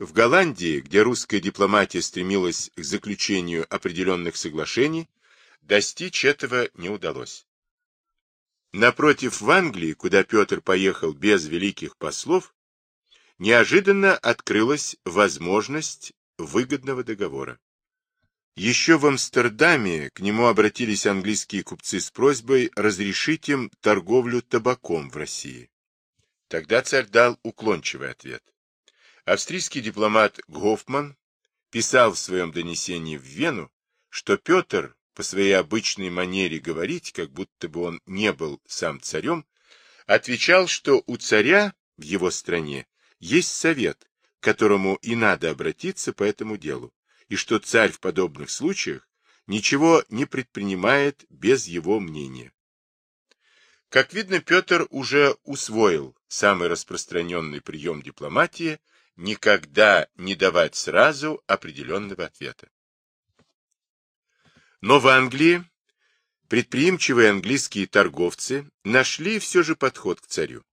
В Голландии, где русская дипломатия стремилась к заключению определенных соглашений, достичь этого не удалось. Напротив, в Англии, куда Петр поехал без великих послов, неожиданно открылась возможность выгодного договора. Еще в Амстердаме к нему обратились английские купцы с просьбой разрешить им торговлю табаком в России. Тогда царь дал уклончивый ответ. Австрийский дипломат Гофман писал в своем донесении в Вену, что Петр по своей обычной манере говорить, как будто бы он не был сам царем, отвечал, что у царя в его стране есть совет, к которому и надо обратиться по этому делу, и что царь в подобных случаях ничего не предпринимает без его мнения. Как видно, Петр уже усвоил самый распространенный прием дипломатии никогда не давать сразу определенного ответа. Но в Англии предприимчивые английские торговцы нашли все же подход к царю.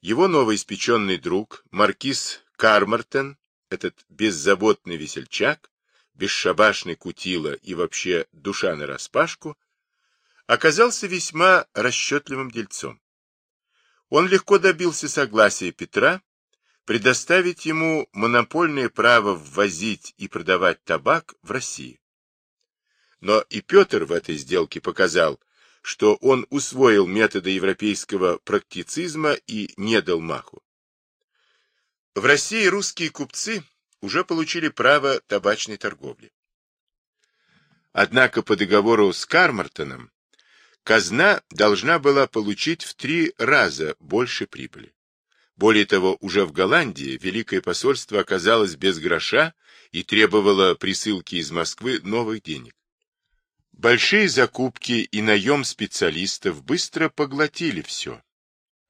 Его новоиспеченный друг, маркиз Кармартен, этот беззаботный весельчак, бесшабашный кутила и вообще душа нараспашку, оказался весьма расчетливым дельцом. Он легко добился согласия Петра предоставить ему монопольное право ввозить и продавать табак в России. Но и Петр в этой сделке показал, что он усвоил методы европейского практицизма и не дал маху. В России русские купцы уже получили право табачной торговли. Однако по договору с Кармартоном казна должна была получить в три раза больше прибыли. Более того, уже в Голландии Великое посольство оказалось без гроша и требовало присылки из Москвы новых денег. Большие закупки и наем специалистов быстро поглотили все.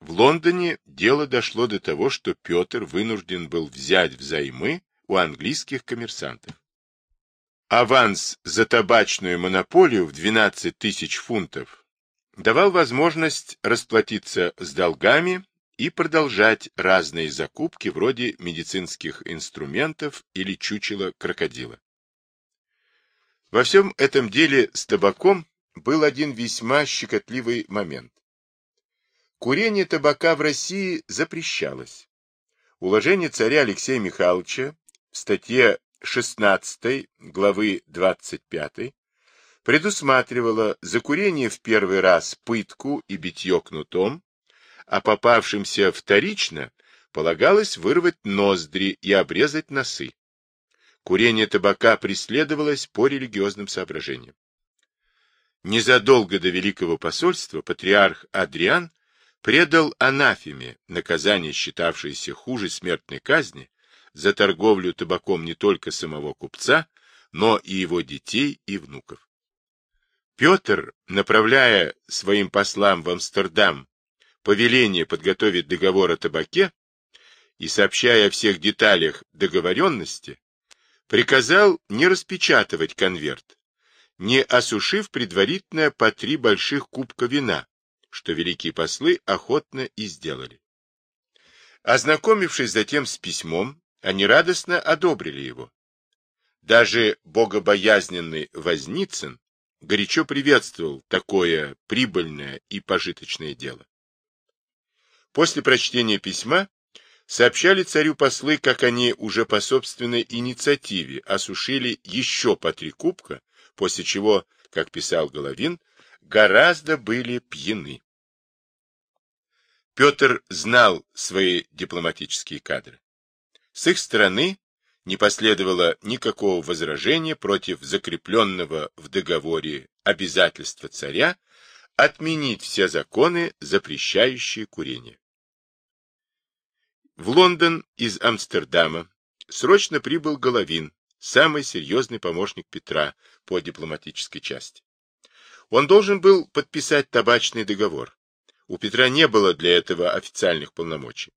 В Лондоне дело дошло до того, что Петр вынужден был взять взаймы у английских коммерсантов. Аванс за табачную монополию в 12 тысяч фунтов давал возможность расплатиться с долгами и продолжать разные закупки вроде медицинских инструментов или чучела крокодила. Во всем этом деле с табаком был один весьма щекотливый момент. Курение табака в России запрещалось. Уложение царя Алексея Михайловича в статье 16 главы 25 предусматривало за курение в первый раз пытку и битье кнутом, а попавшимся вторично полагалось вырвать ноздри и обрезать носы. Курение табака преследовалось по религиозным соображениям. Незадолго до Великого посольства патриарх Адриан предал анафеме наказание, считавшееся хуже смертной казни, за торговлю табаком не только самого купца, но и его детей и внуков. Петр, направляя своим послам в Амстердам повеление подготовить договор о табаке и сообщая о всех деталях договоренности, приказал не распечатывать конверт, не осушив предварительно по три больших кубка вина, что великие послы охотно и сделали. Ознакомившись затем с письмом, они радостно одобрили его. Даже богобоязненный Возницын горячо приветствовал такое прибыльное и пожиточное дело. После прочтения письма Сообщали царю послы, как они уже по собственной инициативе осушили еще по три кубка, после чего, как писал Головин, гораздо были пьяны. Петр знал свои дипломатические кадры. С их стороны не последовало никакого возражения против закрепленного в договоре обязательства царя отменить все законы, запрещающие курение. В Лондон из Амстердама срочно прибыл Головин, самый серьезный помощник Петра по дипломатической части. Он должен был подписать табачный договор. У Петра не было для этого официальных полномочий.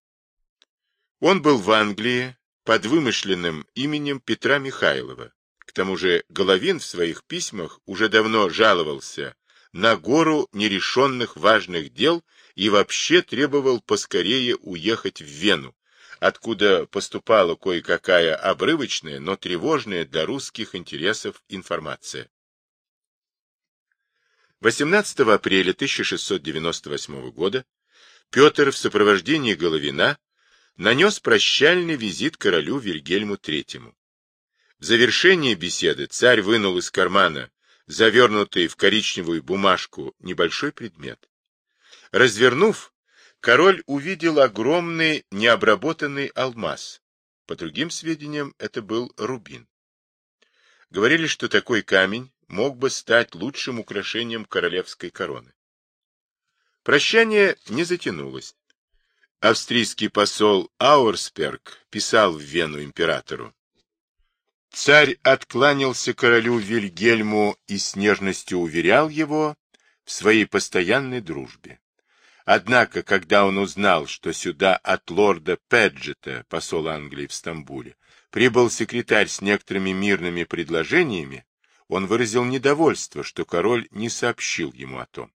Он был в Англии под вымышленным именем Петра Михайлова. К тому же Головин в своих письмах уже давно жаловался на гору нерешенных важных дел и вообще требовал поскорее уехать в Вену, откуда поступала кое-какая обрывочная, но тревожная для русских интересов информация. 18 апреля 1698 года Петр в сопровождении Головина нанес прощальный визит королю Вильгельму III. В завершение беседы царь вынул из кармана завернутый в коричневую бумажку небольшой предмет. Развернув, король увидел огромный необработанный алмаз. По другим сведениям, это был рубин. Говорили, что такой камень мог бы стать лучшим украшением королевской короны. Прощание не затянулось. Австрийский посол Аурсперк писал в Вену императору. Царь откланялся королю Вильгельму и с нежностью уверял его в своей постоянной дружбе. Однако, когда он узнал, что сюда от лорда Педжета, посол Англии в Стамбуле, прибыл секретарь с некоторыми мирными предложениями, он выразил недовольство, что король не сообщил ему о том.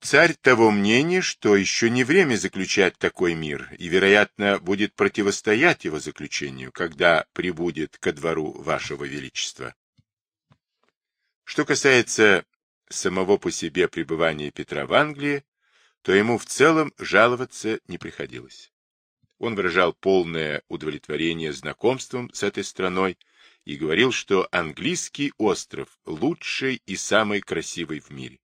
Царь того мнения, что еще не время заключать такой мир, и, вероятно, будет противостоять его заключению, когда прибудет ко двору вашего величества. Что касается самого по себе пребывания Петра в Англии, то ему в целом жаловаться не приходилось. Он выражал полное удовлетворение знакомством с этой страной и говорил, что английский остров лучший и самый красивый в мире.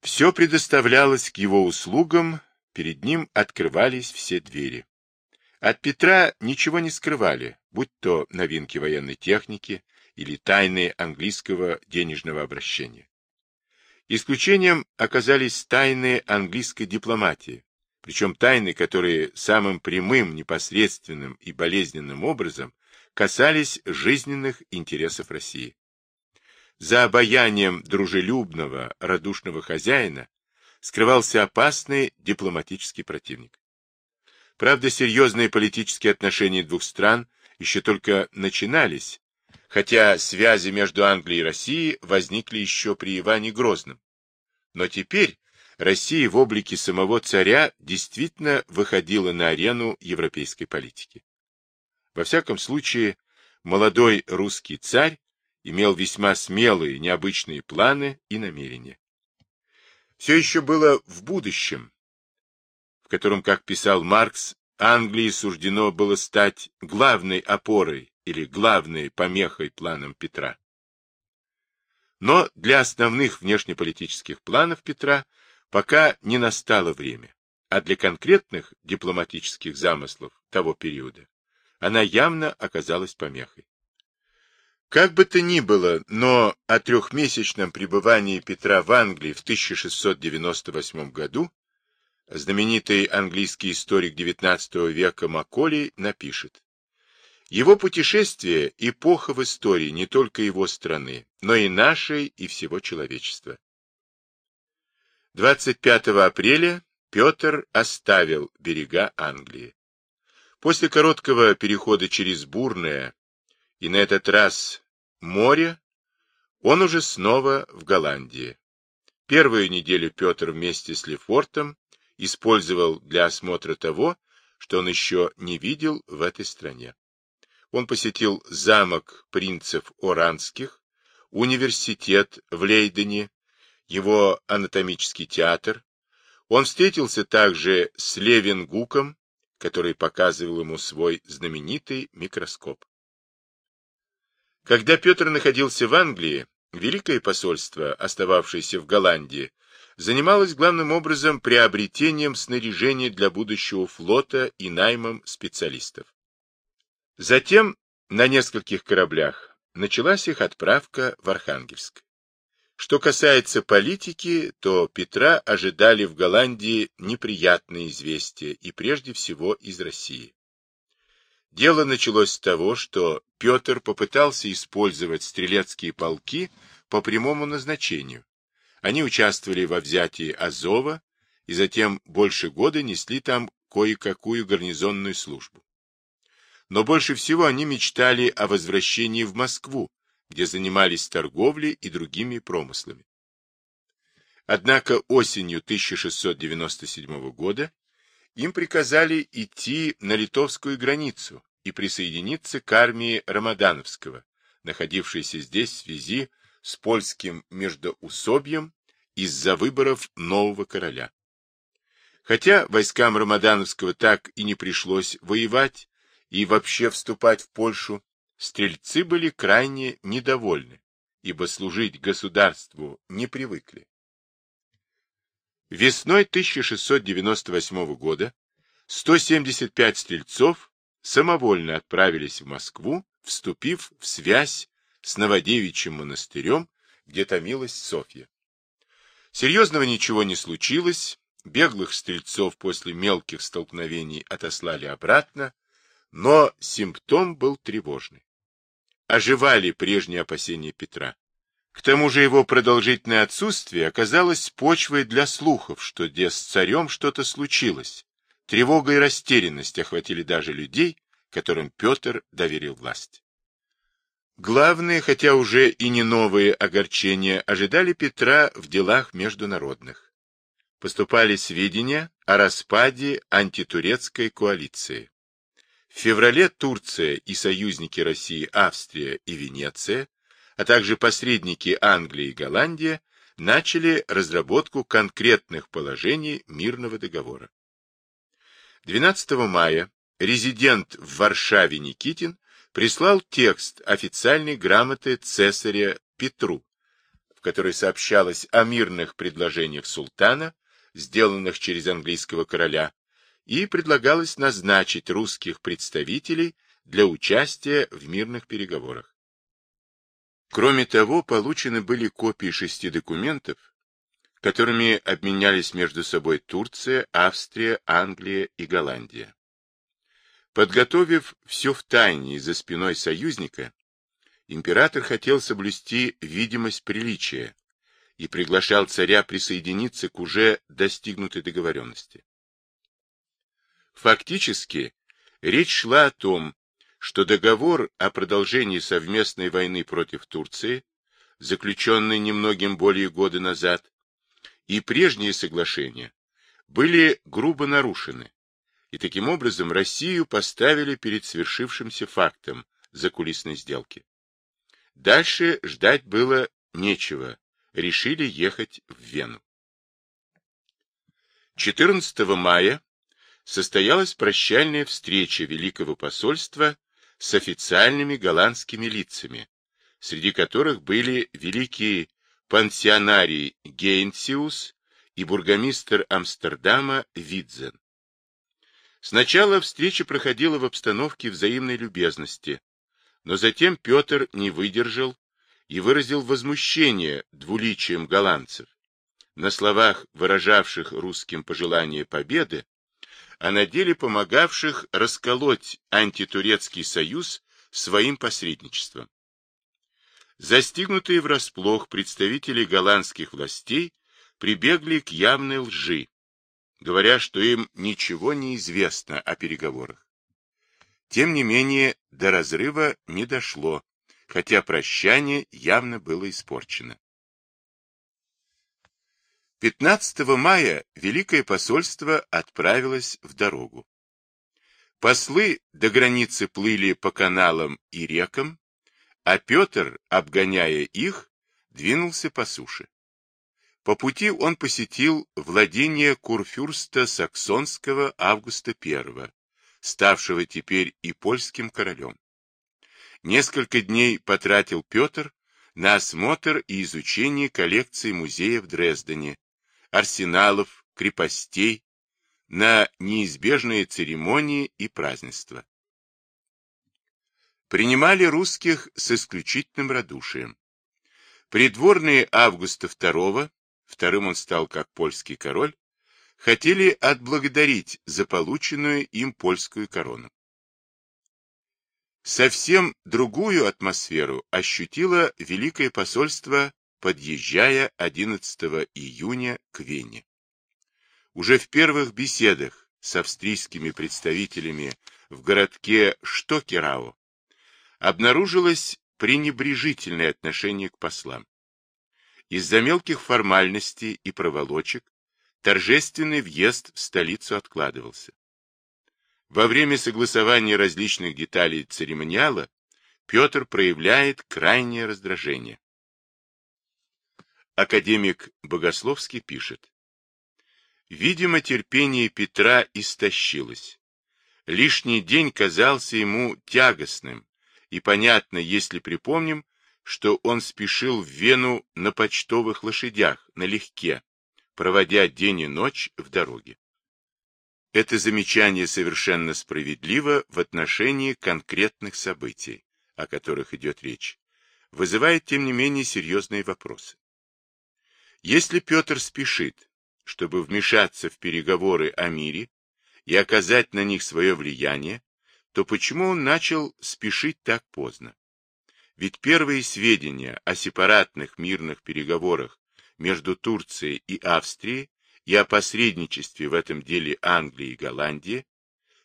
Все предоставлялось к его услугам, перед ним открывались все двери. От Петра ничего не скрывали, будь то новинки военной техники или тайны английского денежного обращения. Исключением оказались тайны английской дипломатии, причем тайны, которые самым прямым, непосредственным и болезненным образом касались жизненных интересов России. За обаянием дружелюбного, радушного хозяина скрывался опасный дипломатический противник. Правда, серьезные политические отношения двух стран еще только начинались, хотя связи между Англией и Россией возникли еще при Иване Грозном. Но теперь Россия в облике самого царя действительно выходила на арену европейской политики. Во всяком случае, молодой русский царь имел весьма смелые, необычные планы и намерения. Все еще было в будущем, в котором, как писал Маркс, Англии суждено было стать главной опорой или главной помехой планам Петра. Но для основных внешнеполитических планов Петра пока не настало время, а для конкретных дипломатических замыслов того периода она явно оказалась помехой. Как бы то ни было, но о трехмесячном пребывании Петра в Англии в 1698 году знаменитый английский историк XIX века Макколей напишет. Его путешествие – эпоха в истории не только его страны, но и нашей и всего человечества. 25 апреля Петр оставил берега Англии. После короткого перехода через бурное и на этот раз море, он уже снова в Голландии. Первую неделю Петр вместе с Лефортом использовал для осмотра того, что он еще не видел в этой стране. Он посетил замок принцев Оранских, университет в Лейдене, его анатомический театр. Он встретился также с Левенгуком, который показывал ему свой знаменитый микроскоп. Когда Петр находился в Англии, Великое посольство, остававшееся в Голландии, занималось главным образом приобретением снаряжения для будущего флота и наймом специалистов. Затем на нескольких кораблях началась их отправка в Архангельск. Что касается политики, то Петра ожидали в Голландии неприятные известия, и прежде всего из России. Дело началось с того, что Петр попытался использовать стрелецкие полки по прямому назначению. Они участвовали во взятии Азова и затем больше года несли там кое-какую гарнизонную службу. Но больше всего они мечтали о возвращении в Москву, где занимались торговлей и другими промыслами. Однако осенью 1697 года им приказали идти на литовскую границу и присоединиться к армии Рамадановского, находившейся здесь в связи с польским междоусобьем из-за выборов нового короля. Хотя войскам Рамадановского так и не пришлось воевать и вообще вступать в Польшу, стрельцы были крайне недовольны, ибо служить государству не привыкли. Весной 1698 года 175 стрельцов самовольно отправились в Москву, вступив в связь с Новодевичьим монастырем, где томилась Софья. Серьезного ничего не случилось, беглых стрельцов после мелких столкновений отослали обратно, но симптом был тревожный. Оживали прежние опасения Петра. К тому же его продолжительное отсутствие оказалось почвой для слухов, что где с царем что-то случилось. Тревога и растерянность охватили даже людей, которым Петр доверил власть. Главные, хотя уже и не новые огорчения, ожидали Петра в делах международных. Поступали сведения о распаде антитурецкой коалиции. В феврале Турция и союзники России Австрия и Венеция, а также посредники Англии и Голландия начали разработку конкретных положений мирного договора. 12 мая резидент в Варшаве Никитин прислал текст официальной грамоты цесаря Петру, в которой сообщалось о мирных предложениях султана, сделанных через английского короля, и предлагалось назначить русских представителей для участия в мирных переговорах. Кроме того, получены были копии шести документов, которыми обменялись между собой Турция, Австрия, Англия и Голландия. Подготовив все в тайне за спиной союзника, император хотел соблюсти видимость приличия и приглашал царя присоединиться к уже достигнутой договоренности. Фактически, речь шла о том, что договор о продолжении совместной войны против Турции, заключенный немногим более года назад, и прежние соглашения были грубо нарушены, и таким образом Россию поставили перед свершившимся фактом закулисной сделки. Дальше ждать было нечего, решили ехать в Вену. 14 мая состоялась прощальная встреча Великого посольства с официальными голландскими лицами, среди которых были великий пансионарий Гейнсиус и бургомистр Амстердама Видзен. Сначала встреча проходила в обстановке взаимной любезности, но затем Петр не выдержал и выразил возмущение двуличием голландцев. На словах, выражавших русским пожелание победы, а на деле помогавших расколоть антитурецкий союз своим посредничеством. Застигнутые врасплох представители голландских властей прибегли к явной лжи, говоря, что им ничего не известно о переговорах. Тем не менее, до разрыва не дошло, хотя прощание явно было испорчено. 15 мая Великое посольство отправилось в дорогу. Послы до границы плыли по каналам и рекам, а Петр, обгоняя их, двинулся по суше. По пути он посетил владение курфюрста саксонского Августа I, ставшего теперь и польским королем. Несколько дней потратил Петр на осмотр и изучение коллекции музея в Дрездене, арсеналов, крепостей, на неизбежные церемонии и празднества. Принимали русских с исключительным радушием. Придворные Августа II вторым он стал как польский король, хотели отблагодарить за полученную им польскую корону. Совсем другую атмосферу ощутило Великое посольство, подъезжая 11 июня к Вене. Уже в первых беседах с австрийскими представителями в городке Штокерау обнаружилось пренебрежительное отношение к послам. Из-за мелких формальностей и проволочек торжественный въезд в столицу откладывался. Во время согласования различных деталей церемониала Петр проявляет крайнее раздражение. Академик Богословский пишет. Видимо, терпение Петра истощилось. Лишний день казался ему тягостным, и понятно, если припомним, что он спешил в Вену на почтовых лошадях, налегке, проводя день и ночь в дороге. Это замечание совершенно справедливо в отношении конкретных событий, о которых идет речь, вызывает, тем не менее, серьезные вопросы. Если Петр спешит, чтобы вмешаться в переговоры о мире и оказать на них свое влияние, то почему он начал спешить так поздно? Ведь первые сведения о сепаратных мирных переговорах между Турцией и Австрией и о посредничестве в этом деле Англии и Голландии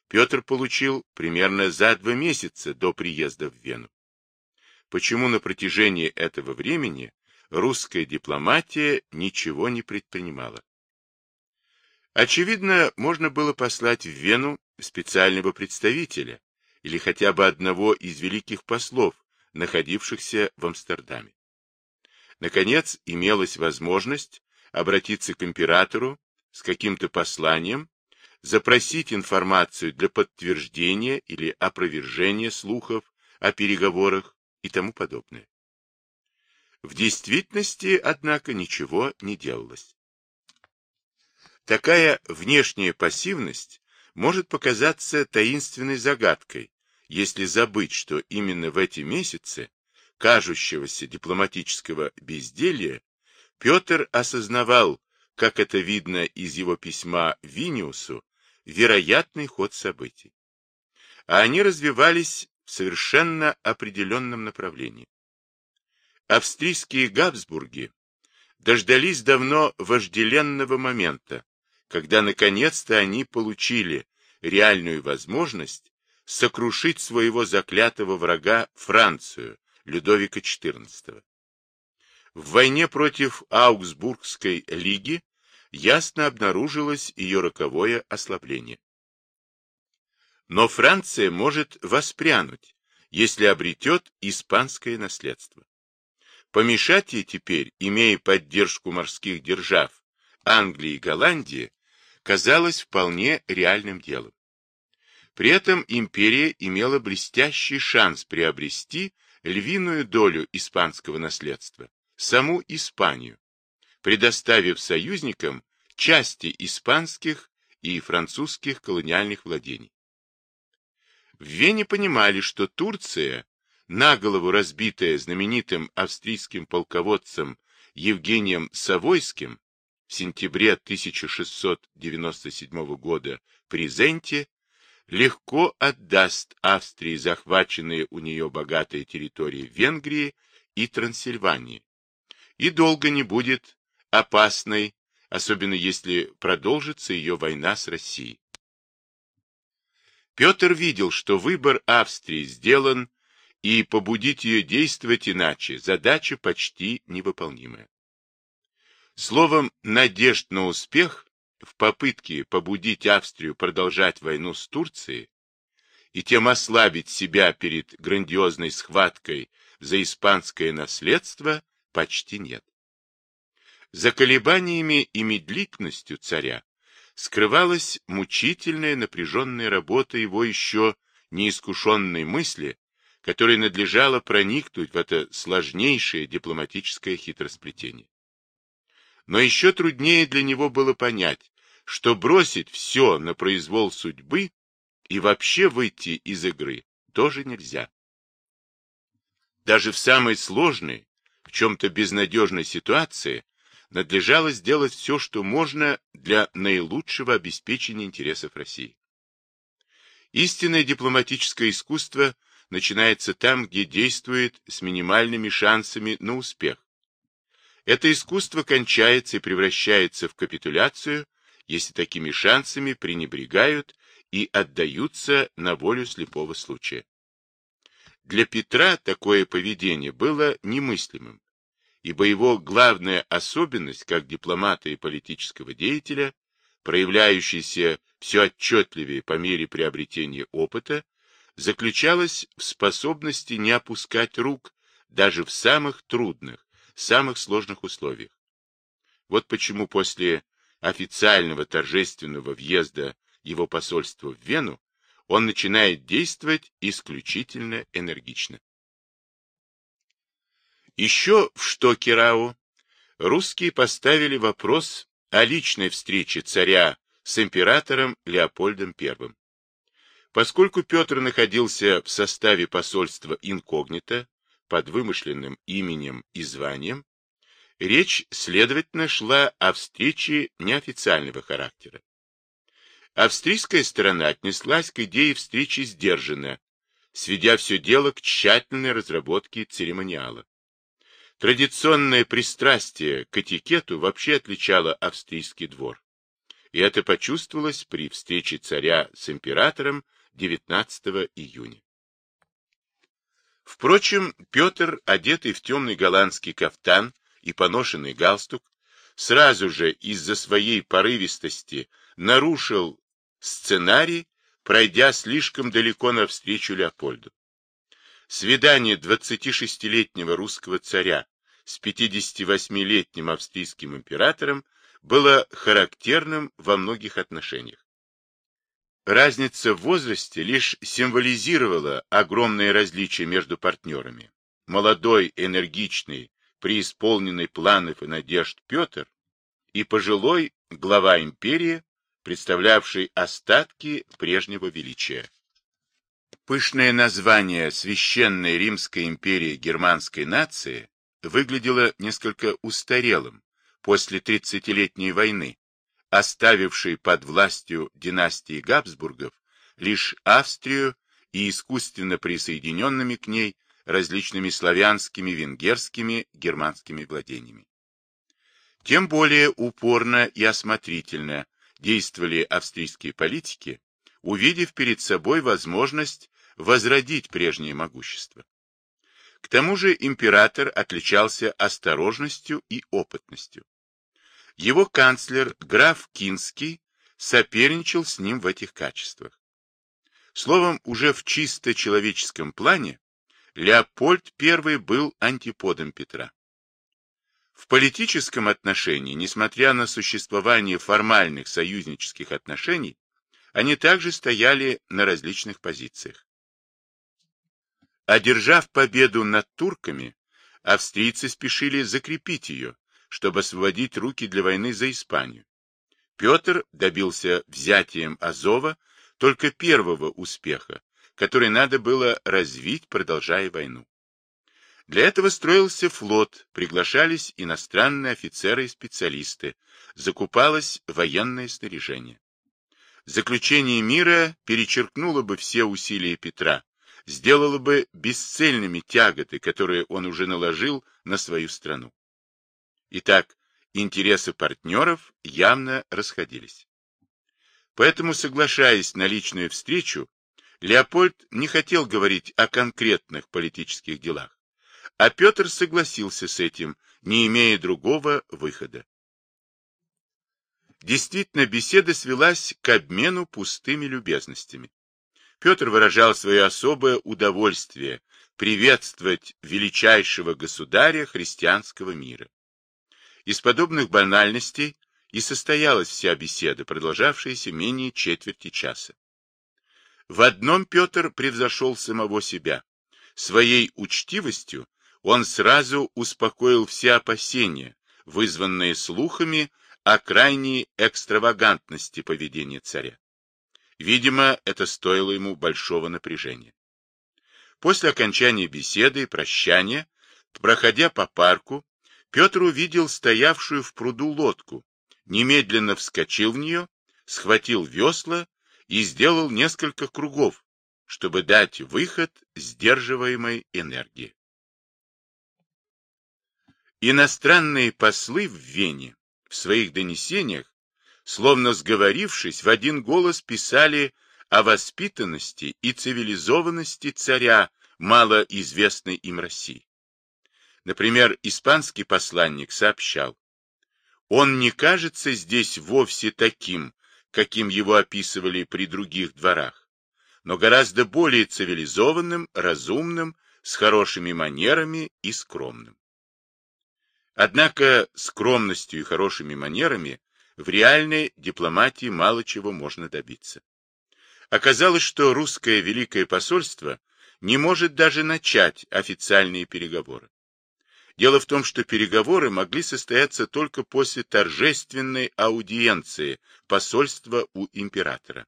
Петр получил примерно за два месяца до приезда в Вену. Почему на протяжении этого времени русская дипломатия ничего не предпринимала? Очевидно, можно было послать в Вену специального представителя или хотя бы одного из великих послов, находившихся в Амстердаме. Наконец, имелась возможность обратиться к императору с каким-то посланием, запросить информацию для подтверждения или опровержения слухов о переговорах и тому подобное. В действительности, однако, ничего не делалось. Такая внешняя пассивность может показаться таинственной загадкой, если забыть, что именно в эти месяцы кажущегося дипломатического безделья Петр осознавал, как это видно из его письма Виниусу, вероятный ход событий. А они развивались в совершенно определенном направлении. Австрийские Габсбурги дождались давно вожделенного момента, когда наконец-то они получили реальную возможность сокрушить своего заклятого врага Францию, Людовика XIV. В войне против Аугсбургской лиги ясно обнаружилось ее роковое ослабление. Но Франция может воспрянуть, если обретет испанское наследство. Помешать ей теперь, имея поддержку морских держав Англии и Голландии, казалось вполне реальным делом. При этом империя имела блестящий шанс приобрести львиную долю испанского наследства саму Испанию, предоставив союзникам части испанских и французских колониальных владений. В Вене понимали, что Турция, наголову разбитая знаменитым австрийским полководцем Евгением Савойским в сентябре 1697 года при Зенте, легко отдаст Австрии захваченные у нее богатые территории Венгрии и Трансильвании, и долго не будет опасной, особенно если продолжится ее война с Россией. Петр видел, что выбор Австрии сделан, и побудить ее действовать иначе задача почти невыполнимая. Словом, надежд на успех в попытке побудить Австрию продолжать войну с Турцией и тем ослабить себя перед грандиозной схваткой за испанское наследство почти нет. За колебаниями и медлительностью царя скрывалась мучительная напряженная работа его еще неискушенной мысли, которой надлежало проникнуть в это сложнейшее дипломатическое хитросплетение. Но еще труднее для него было понять, что бросить все на произвол судьбы и вообще выйти из игры тоже нельзя. Даже в самой сложной, в чем-то безнадежной ситуации надлежало сделать все, что можно для наилучшего обеспечения интересов России. Истинное дипломатическое искусство начинается там, где действует с минимальными шансами на успех. Это искусство кончается и превращается в капитуляцию, если такими шансами пренебрегают и отдаются на волю слепого случая. Для Петра такое поведение было немыслимым, ибо его главная особенность как дипломата и политического деятеля, проявляющаяся все отчетливее по мере приобретения опыта, заключалась в способности не опускать рук даже в самых трудных, самых сложных условиях. Вот почему после официального торжественного въезда его посольства в Вену он начинает действовать исключительно энергично. Еще в Штокерау русские поставили вопрос о личной встрече царя с императором Леопольдом I. Поскольку Петр находился в составе посольства инкогнито, под вымышленным именем и званием, речь, следовательно, шла о встрече неофициального характера. Австрийская сторона отнеслась к идее встречи сдержанно, сведя все дело к тщательной разработке церемониала. Традиционное пристрастие к этикету вообще отличало австрийский двор. И это почувствовалось при встрече царя с императором 19 июня. Впрочем, Петр, одетый в темный голландский кафтан и поношенный галстук, сразу же из-за своей порывистости нарушил сценарий, пройдя слишком далеко навстречу Леопольду. Свидание 26-летнего русского царя с 58-летним австрийским императором было характерным во многих отношениях. Разница в возрасте лишь символизировала огромное различие между партнерами. Молодой, энергичный, преисполненный планов и надежд Петр и пожилой глава империи, представлявший остатки прежнего величия. Пышное название Священной Римской империи германской нации выглядело несколько устарелым после тридцатилетней войны, оставивший под властью династии Габсбургов лишь Австрию и искусственно присоединенными к ней различными славянскими, венгерскими, германскими владениями. Тем более упорно и осмотрительно действовали австрийские политики, увидев перед собой возможность возродить прежнее могущество. К тому же император отличался осторожностью и опытностью. Его канцлер, граф Кинский, соперничал с ним в этих качествах. Словом, уже в чисто человеческом плане Леопольд I был антиподом Петра. В политическом отношении, несмотря на существование формальных союзнических отношений, они также стояли на различных позициях. Одержав победу над турками, австрийцы спешили закрепить ее, чтобы освободить руки для войны за Испанию. Петр добился взятием Азова только первого успеха, который надо было развить, продолжая войну. Для этого строился флот, приглашались иностранные офицеры и специалисты, закупалось военное снаряжение. Заключение мира перечеркнуло бы все усилия Петра, сделало бы бесцельными тяготы, которые он уже наложил на свою страну. Итак, интересы партнеров явно расходились. Поэтому, соглашаясь на личную встречу, Леопольд не хотел говорить о конкретных политических делах, а Петр согласился с этим, не имея другого выхода. Действительно, беседа свелась к обмену пустыми любезностями. Петр выражал свое особое удовольствие приветствовать величайшего государя христианского мира. Из подобных банальностей и состоялась вся беседа, продолжавшаяся менее четверти часа. В одном Петр превзошел самого себя. Своей учтивостью он сразу успокоил все опасения, вызванные слухами о крайней экстравагантности поведения царя. Видимо, это стоило ему большого напряжения. После окончания беседы и прощания, проходя по парку, Петр увидел стоявшую в пруду лодку, немедленно вскочил в нее, схватил весла и сделал несколько кругов, чтобы дать выход сдерживаемой энергии. Иностранные послы в Вене в своих донесениях, словно сговорившись, в один голос писали о воспитанности и цивилизованности царя малоизвестной им России. Например, испанский посланник сообщал, «Он не кажется здесь вовсе таким, каким его описывали при других дворах, но гораздо более цивилизованным, разумным, с хорошими манерами и скромным. Однако скромностью и хорошими манерами в реальной дипломатии мало чего можно добиться. Оказалось, что русское Великое посольство не может даже начать официальные переговоры. Дело в том, что переговоры могли состояться только после торжественной аудиенции посольства у императора.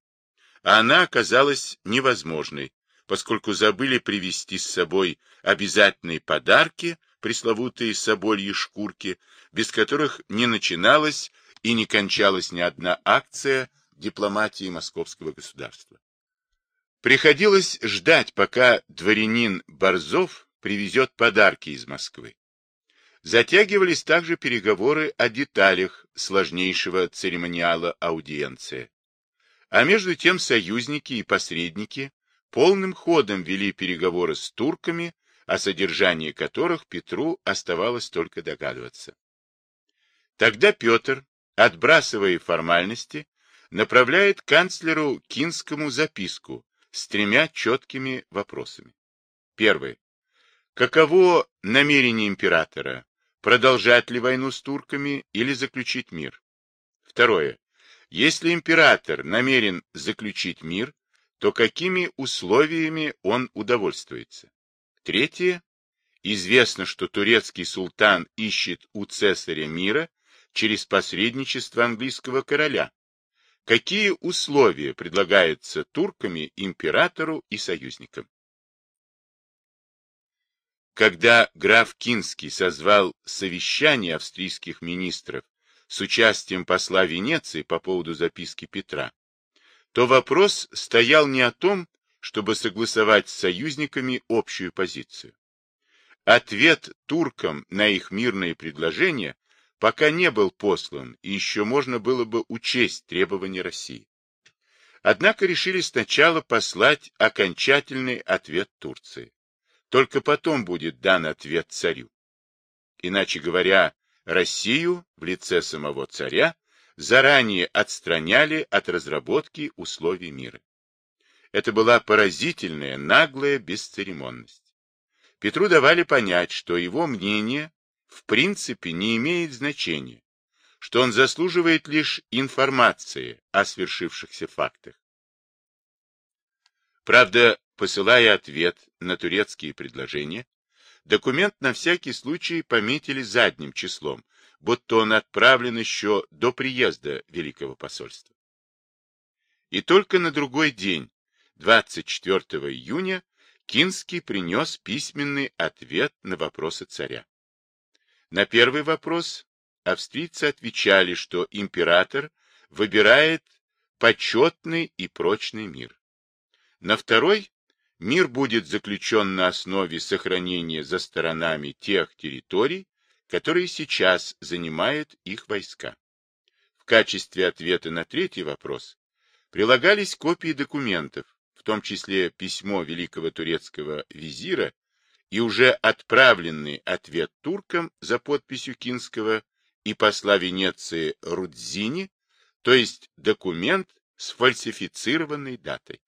А она оказалась невозможной, поскольку забыли привезти с собой обязательные подарки, пресловутые собольи шкурки, без которых не начиналась и не кончалась ни одна акция дипломатии московского государства. Приходилось ждать, пока дворянин Борзов привезет подарки из Москвы. Затягивались также переговоры о деталях сложнейшего церемониала аудиенции. А между тем союзники и посредники полным ходом вели переговоры с турками, о содержании которых Петру оставалось только догадываться. Тогда Петр, отбрасывая формальности, направляет канцлеру Кинскому записку с тремя четкими вопросами. Первый. Каково намерение императора продолжать ли войну с турками или заключить мир. Второе. Если император намерен заключить мир, то какими условиями он удовольствуется? Третье. Известно, что турецкий султан ищет у цесаря мира через посредничество английского короля. Какие условия предлагаются турками императору и союзникам? Когда граф Кинский созвал совещание австрийских министров с участием посла Венеции по поводу записки Петра, то вопрос стоял не о том, чтобы согласовать с союзниками общую позицию. Ответ туркам на их мирные предложения пока не был послан, и еще можно было бы учесть требования России. Однако решили сначала послать окончательный ответ Турции. Только потом будет дан ответ царю. Иначе говоря, Россию в лице самого царя заранее отстраняли от разработки условий мира. Это была поразительная, наглая бесцеремонность. Петру давали понять, что его мнение в принципе не имеет значения, что он заслуживает лишь информации о свершившихся фактах. Правда, посылая ответ на турецкие предложения, документ на всякий случай пометили задним числом, будто он отправлен еще до приезда Великого посольства. И только на другой день, 24 июня, Кинский принес письменный ответ на вопросы царя. На первый вопрос австрийцы отвечали, что император выбирает почетный и прочный мир. На второй мир будет заключен на основе сохранения за сторонами тех территорий, которые сейчас занимают их войска. В качестве ответа на третий вопрос прилагались копии документов, в том числе письмо великого турецкого визира и уже отправленный ответ туркам за подписью Кинского и посла Венеции Рудзини, то есть документ с фальсифицированной датой.